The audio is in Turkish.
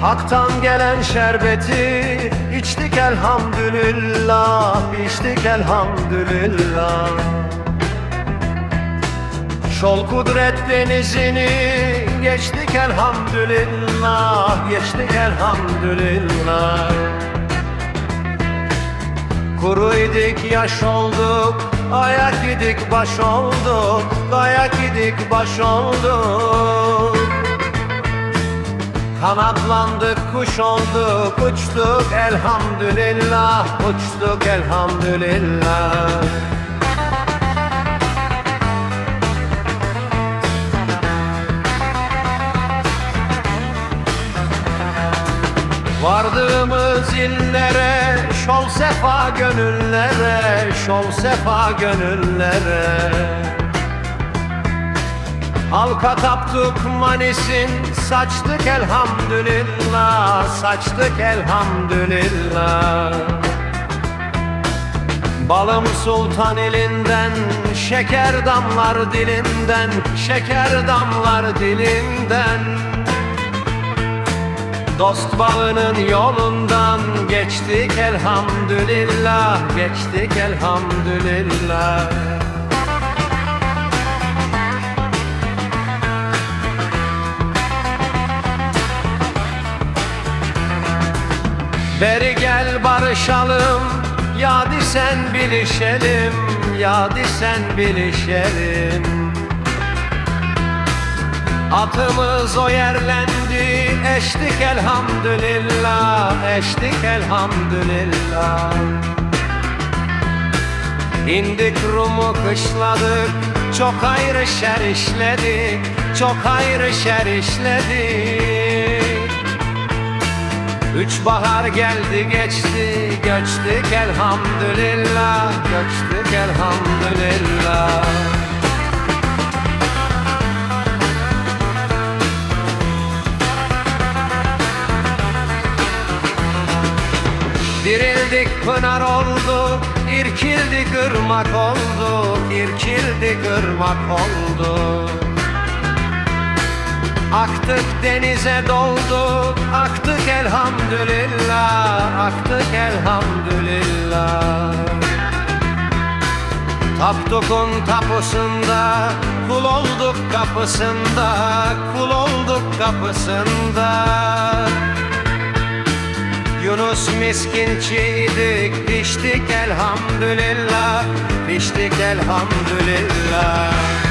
Hak'tan gelen şerbeti içtik elhamdülillah içtik elhamdülillah. Şol kudret denizini geçtik elhamdülillah geçtik elhamdülillah. Kuru idik yaş olduk ayak idik baş olduk ayak idik baş olduk Kanatlandık kuş olduk uçtuk. Elhamdülillah uçtuk elhamdülillah. Vardığımız illere şol sefa gönüllere şol sefa gönüllere Halka taptık manisin saçtık elhamdülillah saçtık elhamdülillah. Balım sultan elinden şeker damlar dilinden şeker damlar dilinden. Dost bağının yolundan geçtik elhamdülillah geçtik elhamdülillah Beri gel barışalım Yadi sen bilişelim Yadi sen bilişelim. Atımız o yerlendi Eştik elhamdülillah Eştik elhamdülillah. İndik Rum'u kışladık Çok ayrı şer işledik Çok ayrı şer işledik Üç bahar geldi geçti Göçtük elhamdülillah Göçtük elhamdülillah. Dirildik pınar olduk irkildik ırmak olduk irkildik ırmak olduk Aktık denize dolduk Aktık elhamdülillah Aktık elhamdülillah. Tapduk'un tapusunda Kul olduk kapısında Kul olduk kapısında. Yunus miskinçiydik Piştik elhamdülillah Piştik elhamdülillah